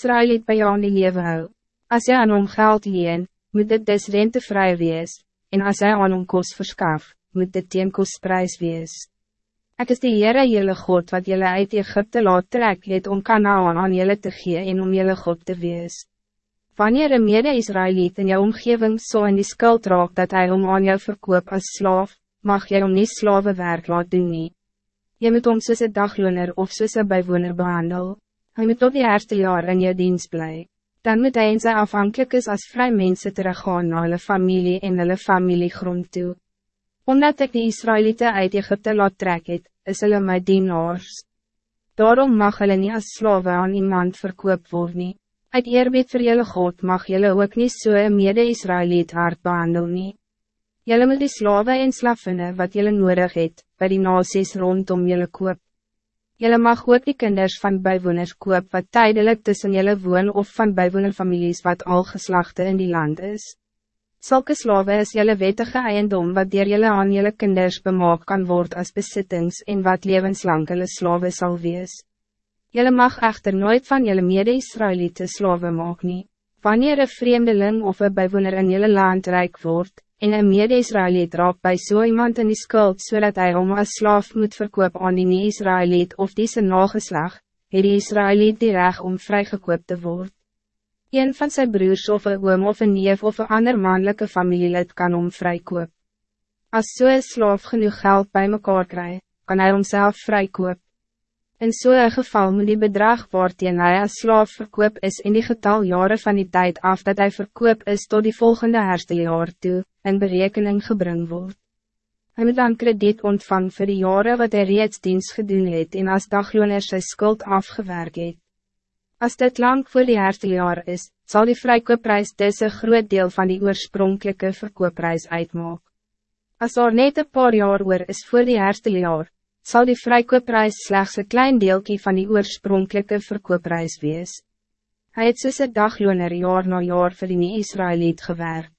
Israëliet bij jou aan die leven hou. As jy aan hom geld leen, moet dit des rentevrij wees, en as hy aan hom kos verskaf, moet dit teen kosprijs wees. Ek is die Heere jylle God wat jylle uit Egypte laat trek het om Kanaan aan jylle te gee en om jylle God te wees. Wanneer een mede-Israëliet in jou omgeving zo so in die skuld raak dat hij om aan jou verkoop als slaaf, mag jy om nie slavenwerk laat doen nie. Jy moet om soos een dagloner of soos een bijwoner behandel. Hij moet tot die eerste jaar in jou dienst blij. Dan moet hij in sy afhankelijk is als vrij mensen teruggaan naar hulle familie en hulle familiegrond toe. Omdat ik die Israëlieten uit Egypte laat trek het, is hulle my dienaars. Daarom mag hulle nie as slawe aan iemand verkoop word nie. Uit eerbied vir julle God mag julle ook niet so een mede-Israëliet hard behandel nie. Julle moet die slawe en slaffinne wat julle nodig het, by die nasies rondom julle koop. Julle mag ook die kinders van bijwoners koop wat tijdelijk tussen julle woon of van bijwonerfamilies wat al geslachten in die land is. Zulke slawe is julle wettige eiendom wat dier julle aan julle kinders bemaak kan worden als besittings en wat levenslang julle slawe sal wees. Julle mag echter nooit van julle mede-Israëliete slawe maak nie. Wanneer een vreemdeling of een bijwoner in julle land rijk wordt, en een mede-Israëliet raak bij so iemand in die skuld zodat so hij om als slaaf moet verkoop aan die nie-Israëliet of die zijn nageslag, het die Israëliet die reg om vrygekoop te worden. Een van zijn broers of een oom of een neef of een ander mannelijke familielid kan om vrykoop. Als so een slaaf genoeg geld bij mekaar krijgt, kan hij homself vrykoop. In zo'n so geval moet die bedrag word en hy as slaaf verkoop is in die getal jaren van die tijd af dat hij verkoop is tot die volgende herstellejaar toe, in berekening gebring word. Hy moet dan krediet ontvang voor die jaren wat hij reeds dienst gedoen het en as dagloner sy skuld afgewerk het. As dit lang voor die herstellejaar is, zal die vrykoopprijs dus een groot deel van die oorspronkelijke verkoopprijs uitmaak. As er net een paar jaar oor is voor die herstellejaar, zal die vrijkoopprijs slechts een klein deeltje van die oorspronkelijke verkoopprijs wees. Hij het soos een dagloner jaar na jaar vir die nie-Israëliet gewerkt.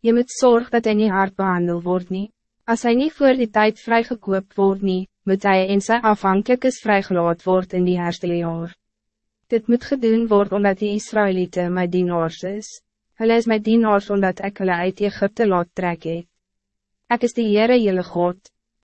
Je moet zorgen dat hij niet hard behandeld wordt nie. Als hij niet voor die tijd vrijgekoop wordt nie, moet hij in zijn afhankelijkes vrijgelaat worden in die herstelle jaar. Dit moet gedaan worden omdat die Israëlieten my dienaars is. Hulle is my dienaars omdat ik hulle uit Egypte laat trek het. Ek is die Heere jylle God.